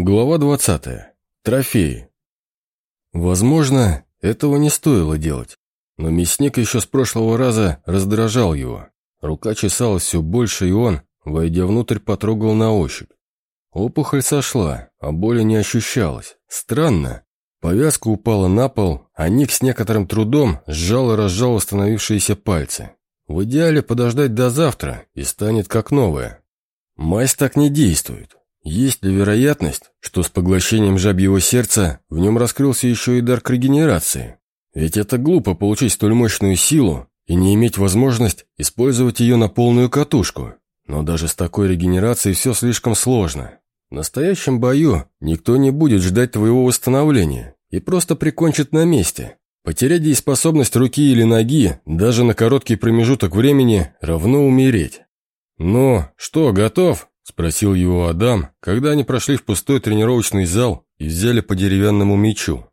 Глава 20. Трофеи. Возможно, этого не стоило делать, но мясник еще с прошлого раза раздражал его. Рука чесалась все больше, и он, войдя внутрь, потрогал на ощупь. Опухоль сошла, а боли не ощущалось. Странно. Повязка упала на пол, а Ник с некоторым трудом сжал и разжал установившиеся пальцы. В идеале подождать до завтра, и станет как новая. Мазь так не действует. Есть ли вероятность, что с поглощением жабьего сердца в нем раскрылся еще и дар к регенерации? Ведь это глупо получить столь мощную силу и не иметь возможность использовать ее на полную катушку. Но даже с такой регенерацией все слишком сложно. В настоящем бою никто не будет ждать твоего восстановления и просто прикончит на месте. Потерять дееспособность руки или ноги даже на короткий промежуток времени равно умереть. «Ну, что, готов?» Спросил его Адам, когда они прошли в пустой тренировочный зал и взяли по деревянному мечу.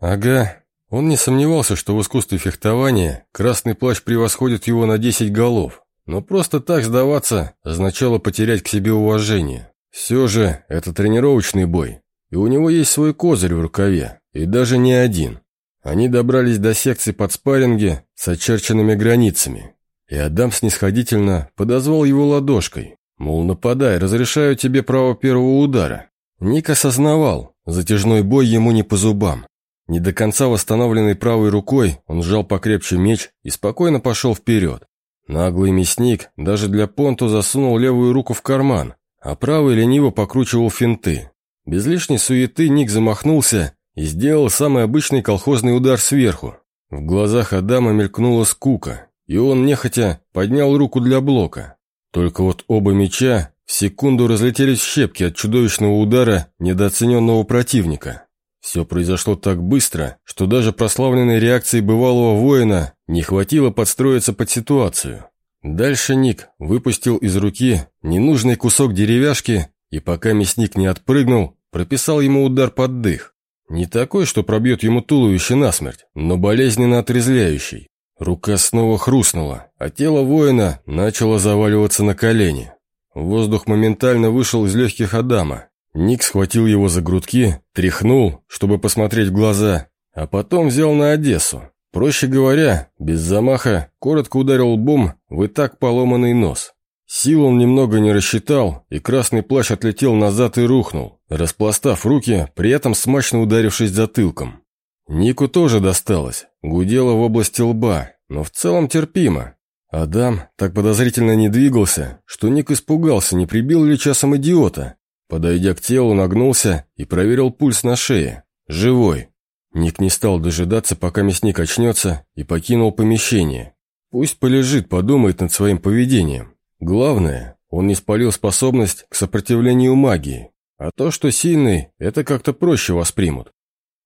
Ага, он не сомневался, что в искусстве фехтования красный плащ превосходит его на 10 голов. Но просто так сдаваться означало потерять к себе уважение. Все же это тренировочный бой, и у него есть свой козырь в рукаве, и даже не один. Они добрались до секции под спарринги с очерченными границами, и Адам снисходительно подозвал его ладошкой, Мол, нападай, разрешаю тебе право первого удара. Ник осознавал, затяжной бой ему не по зубам. Не до конца восстановленной правой рукой он сжал покрепче меч и спокойно пошел вперед. Наглый мясник даже для понту засунул левую руку в карман, а правый лениво покручивал финты. Без лишней суеты Ник замахнулся и сделал самый обычный колхозный удар сверху. В глазах Адама мелькнула скука, и он нехотя поднял руку для блока. Только вот оба меча в секунду разлетелись в щепки от чудовищного удара недооцененного противника. Все произошло так быстро, что даже прославленной реакции бывалого воина не хватило подстроиться под ситуацию. Дальше Ник выпустил из руки ненужный кусок деревяшки и пока мясник не отпрыгнул, прописал ему удар под дых. Не такой, что пробьет ему туловище насмерть, но болезненно отрезвляющий. Рука снова хрустнула, а тело воина начало заваливаться на колени. Воздух моментально вышел из легких Адама. Ник схватил его за грудки, тряхнул, чтобы посмотреть в глаза, а потом взял на Одессу. Проще говоря, без замаха, коротко ударил лбом в и так поломанный нос. Сил он немного не рассчитал, и красный плащ отлетел назад и рухнул, распластав руки, при этом смачно ударившись затылком. Нику тоже досталось, гудело в области лба, но в целом терпимо. Адам так подозрительно не двигался, что Ник испугался, не прибил ли часом идиота. Подойдя к телу, нагнулся и проверил пульс на шее. Живой. Ник не стал дожидаться, пока мясник очнется, и покинул помещение. Пусть полежит, подумает над своим поведением. Главное, он не спалил способность к сопротивлению магии. А то, что сильный, это как-то проще воспримут.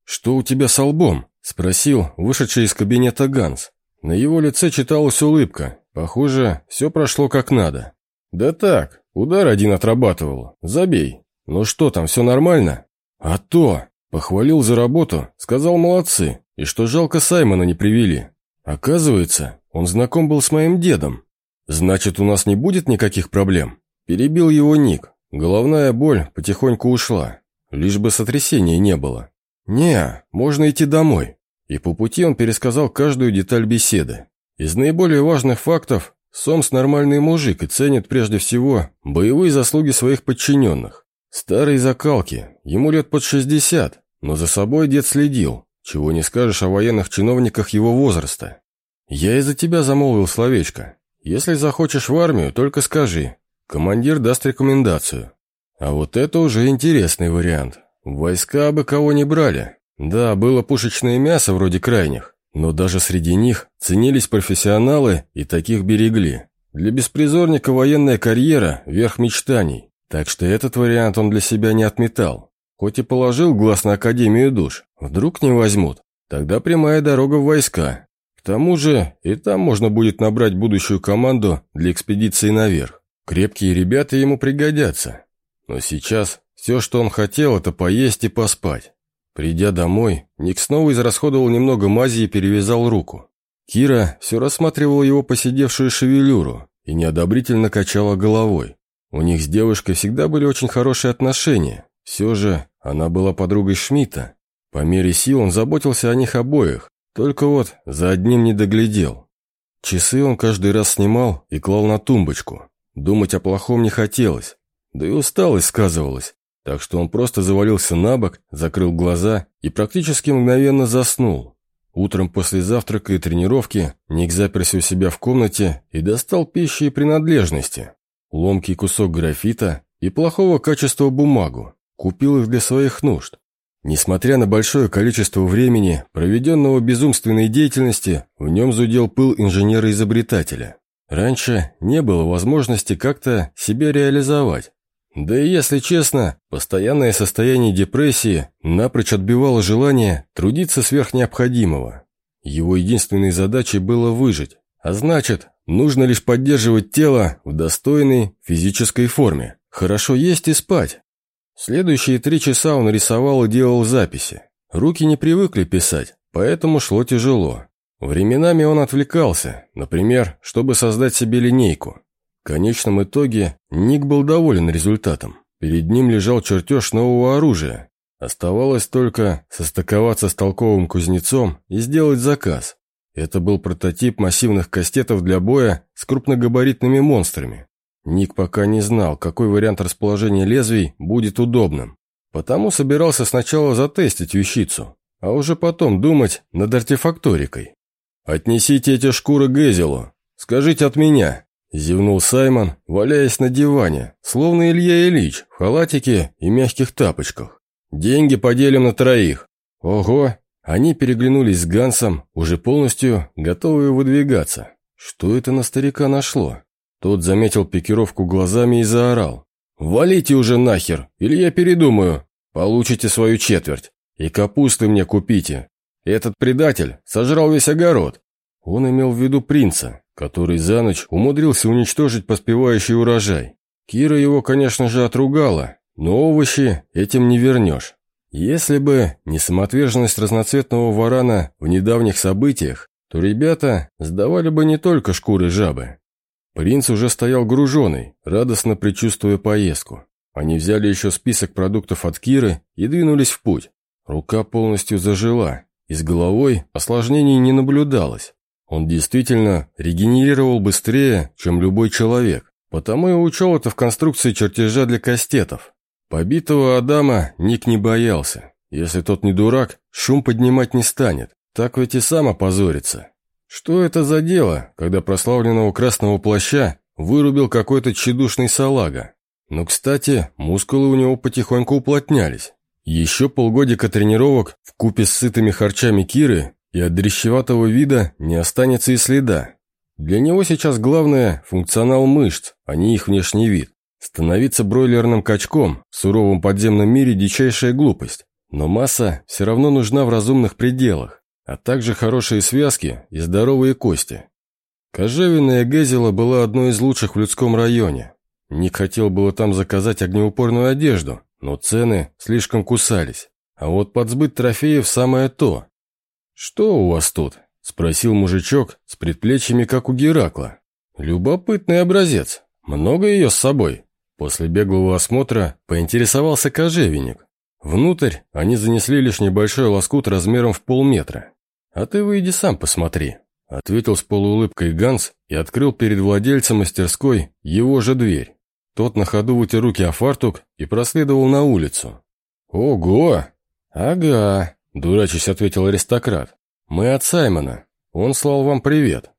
«Что у тебя с лбом?» – спросил вышедший из кабинета Ганс. На его лице читалась улыбка. Похоже, все прошло как надо. «Да так, удар один отрабатывал. Забей. Ну что там, все нормально?» «А то!» – похвалил за работу, сказал молодцы, и что жалко Саймона не привели. Оказывается, он знаком был с моим дедом. «Значит, у нас не будет никаких проблем?» Перебил его Ник. Головная боль потихоньку ушла. Лишь бы сотрясения не было. «Не, можно идти домой». И по пути он пересказал каждую деталь беседы. Из наиболее важных фактов Сомс нормальный мужик и ценит прежде всего боевые заслуги своих подчиненных. Старые закалки, ему лет под 60, но за собой дед следил, чего не скажешь о военных чиновниках его возраста. «Я из-за тебя замолвил словечко. Если захочешь в армию, только скажи. Командир даст рекомендацию». А вот это уже интересный вариант. Войска бы кого не брали. Да, было пушечное мясо вроде крайних, но даже среди них ценились профессионалы и таких берегли. Для беспризорника военная карьера – верх мечтаний, так что этот вариант он для себя не отметал. Хоть и положил глаз на Академию душ, вдруг не возьмут, тогда прямая дорога в войска. К тому же и там можно будет набрать будущую команду для экспедиции наверх. Крепкие ребята ему пригодятся. Но сейчас все, что он хотел, это поесть и поспать. Придя домой, Ник снова израсходовал немного мази и перевязал руку. Кира все рассматривала его посидевшую шевелюру и неодобрительно качала головой. У них с девушкой всегда были очень хорошие отношения. Все же она была подругой Шмидта. По мере сил он заботился о них обоих, только вот за одним не доглядел. Часы он каждый раз снимал и клал на тумбочку. Думать о плохом не хотелось, да и усталость сказывалась, так что он просто завалился на бок, закрыл глаза и практически мгновенно заснул. Утром после завтрака и тренировки Ник заперся у себя в комнате и достал пищи и принадлежности. Ломкий кусок графита и плохого качества бумагу. Купил их для своих нужд. Несмотря на большое количество времени, проведенного безумственной деятельности, в нем зудел пыл инженера-изобретателя. Раньше не было возможности как-то себя реализовать. Да и если честно, постоянное состояние депрессии напрочь отбивало желание трудиться сверх необходимого. Его единственной задачей было выжить, а значит, нужно лишь поддерживать тело в достойной физической форме, хорошо есть и спать. Следующие три часа он рисовал и делал записи. Руки не привыкли писать, поэтому шло тяжело. Временами он отвлекался, например, чтобы создать себе линейку. В конечном итоге Ник был доволен результатом. Перед ним лежал чертеж нового оружия. Оставалось только состыковаться с толковым кузнецом и сделать заказ. Это был прототип массивных кастетов для боя с крупногабаритными монстрами. Ник пока не знал, какой вариант расположения лезвий будет удобным. Потому собирался сначала затестить вещицу, а уже потом думать над артефакторикой. «Отнесите эти шкуры Гезелу. Скажите от меня», Зевнул Саймон, валяясь на диване, словно Илья Ильич, в халатике и мягких тапочках. «Деньги поделим на троих». «Ого!» Они переглянулись с Гансом, уже полностью готовые выдвигаться. Что это на старика нашло? Тот заметил пикировку глазами и заорал. «Валите уже нахер, или я передумаю. Получите свою четверть. И капусты мне купите. Этот предатель сожрал весь огород». Он имел в виду принца, который за ночь умудрился уничтожить поспевающий урожай. Кира его, конечно же, отругала, но овощи этим не вернешь. Если бы не самоотверженность разноцветного варана в недавних событиях, то ребята сдавали бы не только шкуры жабы. Принц уже стоял груженый, радостно предчувствуя поездку. Они взяли еще список продуктов от Киры и двинулись в путь. Рука полностью зажила, и с головой осложнений не наблюдалось. Он действительно регенерировал быстрее, чем любой человек, потому и учел это в конструкции чертежа для кастетов. Побитого Адама Ник не боялся. Если тот не дурак, шум поднимать не станет, так ведь и сам опозорится. Что это за дело, когда прославленного красного плаща вырубил какой-то тщедушный салага? Но, кстати, мускулы у него потихоньку уплотнялись. Еще полгодика тренировок в купе с сытыми харчами Киры и от дрещеватого вида не останется и следа. Для него сейчас главное – функционал мышц, а не их внешний вид. Становиться бройлерным качком в суровом подземном мире – дичайшая глупость. Но масса все равно нужна в разумных пределах, а также хорошие связки и здоровые кости. Кожевенная Гезела была одной из лучших в людском районе. Ник хотел было там заказать огнеупорную одежду, но цены слишком кусались. А вот подсбыт трофеев самое то. «Что у вас тут?» – спросил мужичок с предплечьями, как у Геракла. «Любопытный образец. Много ее с собой?» После беглого осмотра поинтересовался кожевенник. Внутрь они занесли лишь небольшой лоскут размером в полметра. «А ты выйди сам посмотри», – ответил с полуулыбкой Ганс и открыл перед владельцем мастерской его же дверь. Тот на ходу вытер руки о фартук и проследовал на улицу. «Ого!» «Ага», Дурачись, ответил аристократ. «Мы от Саймона. Он слал вам привет».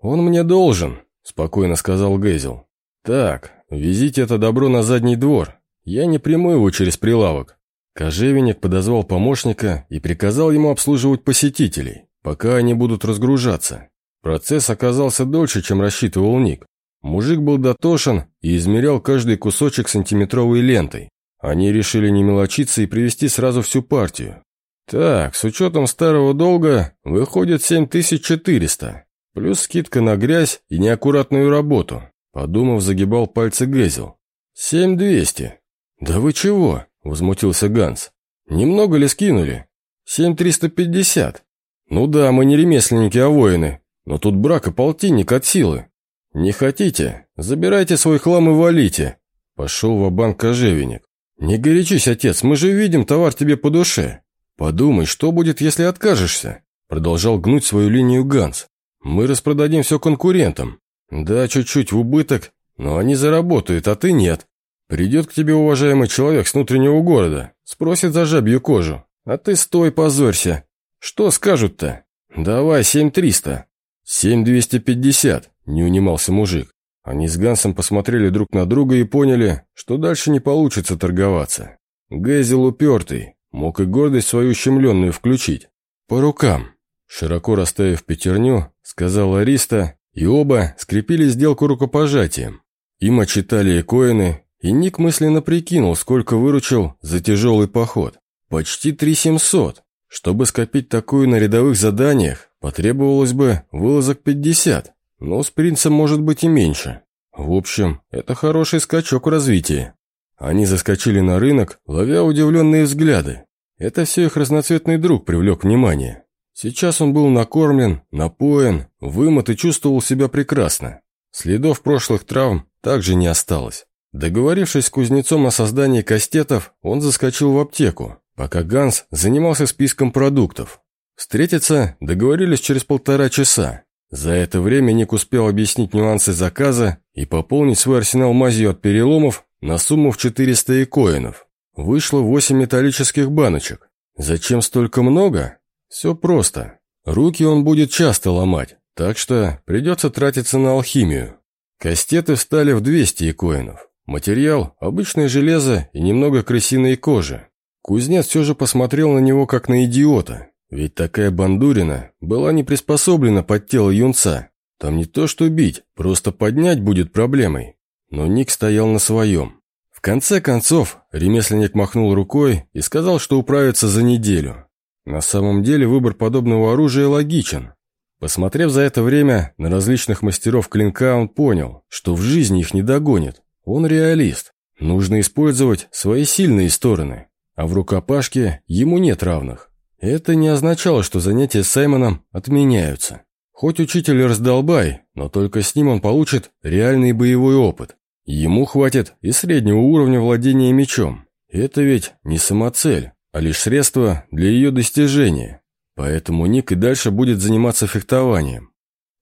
«Он мне должен», — спокойно сказал Гейзел. «Так, везите это добро на задний двор. Я не приму его через прилавок». Кожевенник подозвал помощника и приказал ему обслуживать посетителей, пока они будут разгружаться. Процесс оказался дольше, чем рассчитывал Ник. Мужик был дотошен и измерял каждый кусочек сантиметровой лентой. Они решили не мелочиться и привезти сразу всю партию. Так, с учетом старого долга выходит 7400, плюс скидка на грязь и неаккуратную работу. Подумав, загибал пальцы Гезел. 7200. Да вы чего? Возмутился Ганс. Немного ли скинули? 7350. Ну да, мы не ремесленники, а воины. Но тут брак и полтинник от силы. Не хотите? Забирайте свой хлам и валите. Пошел в банк кожевенник. «Не горячись, отец, мы же видим товар тебе по душе. Подумай, что будет, если откажешься?» Продолжал гнуть свою линию Ганс. «Мы распродадим все конкурентам. Да, чуть-чуть в убыток, но они заработают, а ты нет. Придет к тебе уважаемый человек с внутреннего города, спросит за жабью кожу, а ты стой, позорься. Что скажут-то? Давай, семь триста. Семь двести пятьдесят, не унимался мужик. Они с Гансом посмотрели друг на друга и поняли, что дальше не получится торговаться. Гэзил упертый, мог и гордость свою ущемленную включить. По рукам. Широко расставив пятерню, сказала Ариста, и оба скрепили сделку рукопожатием. Им отчитали коины, и Ник мысленно прикинул, сколько выручил за тяжелый поход. Почти три семьсот. Чтобы скопить такую на рядовых заданиях, потребовалось бы вылазок 50, но с принцем может быть и меньше. В общем, это хороший скачок в развитии. Они заскочили на рынок, ловя удивленные взгляды. Это все их разноцветный друг привлек внимание. Сейчас он был накормлен, напоен, вымот и чувствовал себя прекрасно. Следов прошлых травм также не осталось. Договорившись с кузнецом о создании кастетов, он заскочил в аптеку, пока Ганс занимался списком продуктов. Встретиться договорились через полтора часа. За это время Ник успел объяснить нюансы заказа и пополнить свой арсенал мазью от переломов на сумму в 400 икоинов. Вышло 8 металлических баночек. Зачем столько много? Все просто. Руки он будет часто ломать, так что придется тратиться на алхимию. Кастеты встали в 200 икоинов. Материал – обычное железо и немного крысиной кожи. Кузнец все же посмотрел на него как на идиота, ведь такая бандурина была не приспособлена под тело юнца. Там не то что бить, просто поднять будет проблемой. Но Ник стоял на своем. В конце концов, ремесленник махнул рукой и сказал, что управится за неделю. На самом деле выбор подобного оружия логичен. Посмотрев за это время на различных мастеров клинка, он понял, что в жизни их не догонит. Он реалист. Нужно использовать свои сильные стороны. А в рукопашке ему нет равных. Это не означало, что занятия с Саймоном отменяются. Хоть учитель раздолбай, но только с ним он получит реальный боевой опыт. Ему хватит и среднего уровня владения мечом. Это ведь не самоцель, а лишь средство для ее достижения. Поэтому Ник и дальше будет заниматься фехтованием.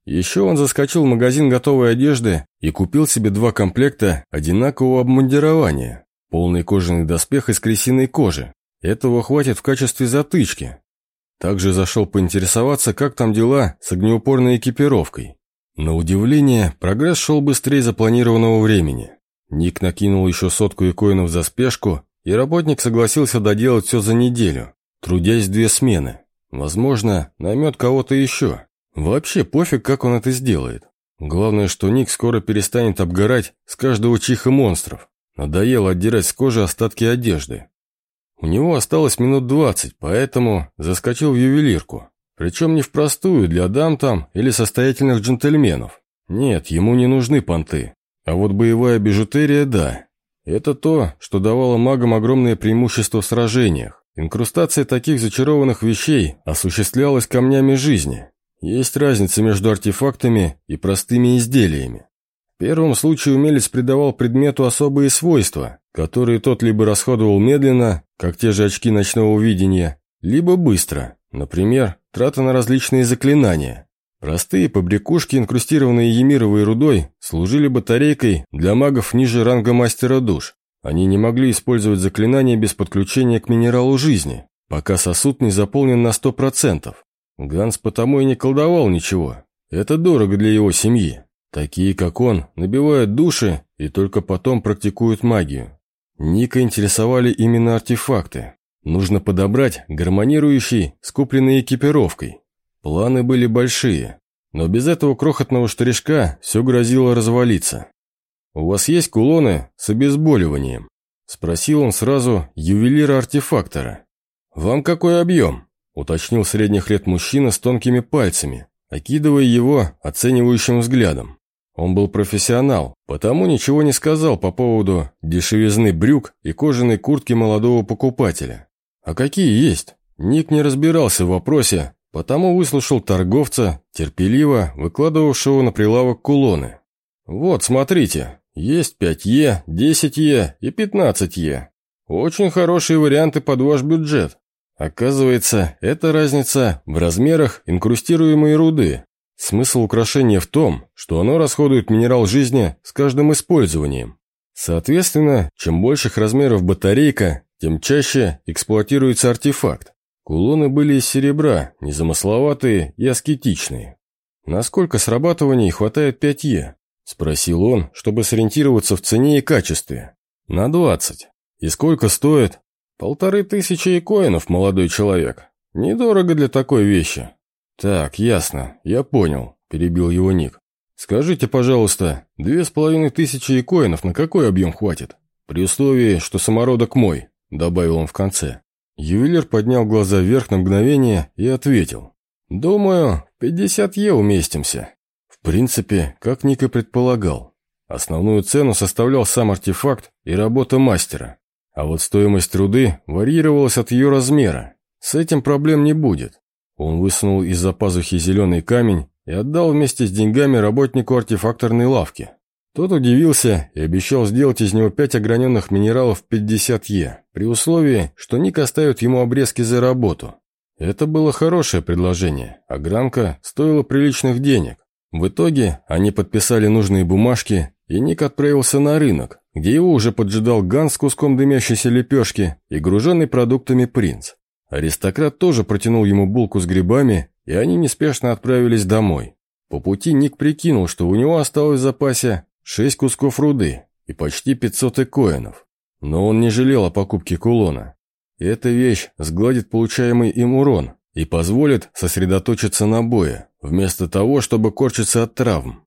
Еще он заскочил в магазин готовой одежды и купил себе два комплекта одинакового обмундирования. Полный кожаный доспех из крысиной кожи. Этого хватит в качестве затычки. Также зашел поинтересоваться, как там дела с огнеупорной экипировкой. На удивление, прогресс шел быстрее запланированного времени. Ник накинул еще сотку икоинов за спешку, и работник согласился доделать все за неделю, трудясь две смены. Возможно, наймет кого-то еще. Вообще пофиг, как он это сделает. Главное, что Ник скоро перестанет обгорать с каждого чиха монстров. Надоело отдирать с кожи остатки одежды. У него осталось минут двадцать, поэтому заскочил в ювелирку. Причем не в простую для дам там или состоятельных джентльменов. Нет, ему не нужны понты. А вот боевая бижутерия – да. Это то, что давало магам огромное преимущество в сражениях. Инкрустация таких зачарованных вещей осуществлялась камнями жизни. Есть разница между артефактами и простыми изделиями. В первом случае умелец придавал предмету особые свойства, которые тот либо расходовал медленно, как те же очки ночного видения, либо быстро, например, трата на различные заклинания. Простые побрякушки, инкрустированные емировой рудой, служили батарейкой для магов ниже ранга мастера душ. Они не могли использовать заклинания без подключения к минералу жизни, пока сосуд не заполнен на 100%. Ганс потому и не колдовал ничего. Это дорого для его семьи. Такие, как он, набивают души и только потом практикуют магию. Ника интересовали именно артефакты. Нужно подобрать гармонирующий с купленной экипировкой. Планы были большие, но без этого крохотного штришка все грозило развалиться. «У вас есть кулоны с обезболиванием?» Спросил он сразу ювелира-артефактора. «Вам какой объем?» уточнил средних лет мужчина с тонкими пальцами, окидывая его оценивающим взглядом. Он был профессионал, потому ничего не сказал по поводу дешевизны брюк и кожаной куртки молодого покупателя. А какие есть? Ник не разбирался в вопросе, потому выслушал торговца, терпеливо выкладывавшего на прилавок кулоны. «Вот, смотрите, есть 5Е, 10Е и 15Е. Очень хорошие варианты под ваш бюджет. Оказывается, это разница в размерах инкрустируемой руды. Смысл украшения в том, что оно расходует минерал жизни с каждым использованием. Соответственно, чем больших размеров батарейка, тем чаще эксплуатируется артефакт. Кулоны были из серебра, незамысловатые и аскетичные. «Насколько срабатываний хватает 5Е?» – спросил он, чтобы сориентироваться в цене и качестве. «На 20. И сколько стоит?» «Полторы тысячи коинов, молодой человек. Недорого для такой вещи». «Так, ясно, я понял», – перебил его Ник. «Скажите, пожалуйста, две с половиной тысячи коинов на какой объем хватит? При условии, что самородок мой», – добавил он в конце. Ювелир поднял глаза вверх на мгновение и ответил. «Думаю, 50 Е уместимся». В принципе, как Ник и предполагал. Основную цену составлял сам артефакт и работа мастера. А вот стоимость труды варьировалась от ее размера. С этим проблем не будет. Он высунул из-за пазухи зеленый камень и отдал вместе с деньгами работнику артефакторной лавки. Тот удивился и обещал сделать из него пять ограненных минералов 50 Е, при условии, что Ник оставит ему обрезки за работу. Это было хорошее предложение, а гранка стоила приличных денег. В итоге они подписали нужные бумажки, и Ник отправился на рынок, где его уже поджидал Ган с куском дымящейся лепешки и груженный продуктами принц. Аристократ тоже протянул ему булку с грибами, и они неспешно отправились домой. По пути Ник прикинул, что у него осталось в запасе Шесть кусков руды и почти 500 экоинов. Но он не жалел о покупке кулона. Эта вещь сгладит получаемый им урон и позволит сосредоточиться на бое, вместо того, чтобы корчиться от травм.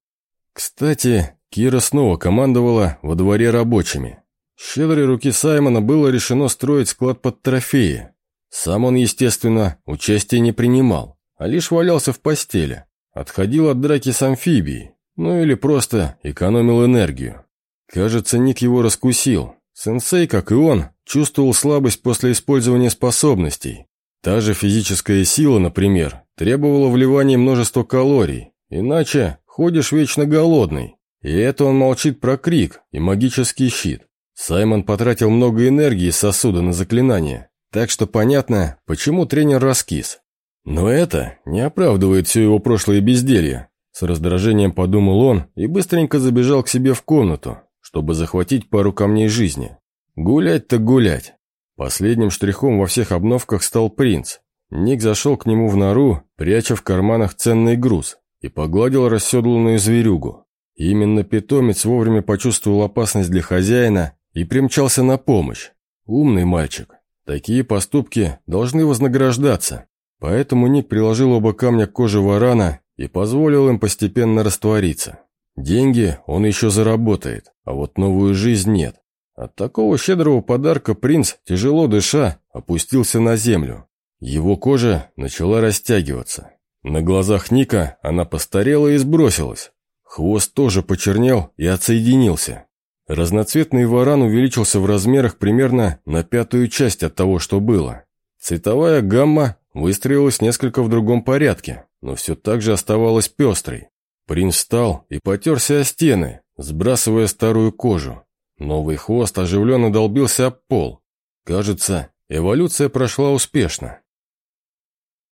Кстати, Кира снова командовала во дворе рабочими. Щедрой руки Саймона было решено строить склад под трофеи. Сам он, естественно, участия не принимал, а лишь валялся в постели. Отходил от драки с амфибией, ну или просто экономил энергию. Кажется, Ник его раскусил. Сенсей, как и он, чувствовал слабость после использования способностей. Та же физическая сила, например, требовала вливания множества калорий, иначе ходишь вечно голодный. И это он молчит про крик и магический щит. Саймон потратил много энергии из сосуда на заклинание, так что понятно, почему тренер раскис. Но это не оправдывает все его прошлое безделье. С раздражением подумал он и быстренько забежал к себе в комнату, чтобы захватить пару камней жизни. Гулять так гулять. Последним штрихом во всех обновках стал принц. Ник зашел к нему в нору, пряча в карманах ценный груз, и погладил расседланную зверюгу. Именно питомец вовремя почувствовал опасность для хозяина и примчался на помощь. Умный мальчик. Такие поступки должны вознаграждаться. Поэтому Ник приложил оба камня к коже варана и позволил им постепенно раствориться. Деньги он еще заработает, а вот новую жизнь нет. От такого щедрого подарка принц, тяжело дыша, опустился на землю. Его кожа начала растягиваться. На глазах Ника она постарела и сбросилась. Хвост тоже почернел и отсоединился. Разноцветный варан увеличился в размерах примерно на пятую часть от того, что было. Цветовая гамма выстроилась несколько в другом порядке, но все так же оставалась пестрой. Принц встал и потерся о стены, сбрасывая старую кожу. Новый хвост оживленно долбился об пол. Кажется, эволюция прошла успешно.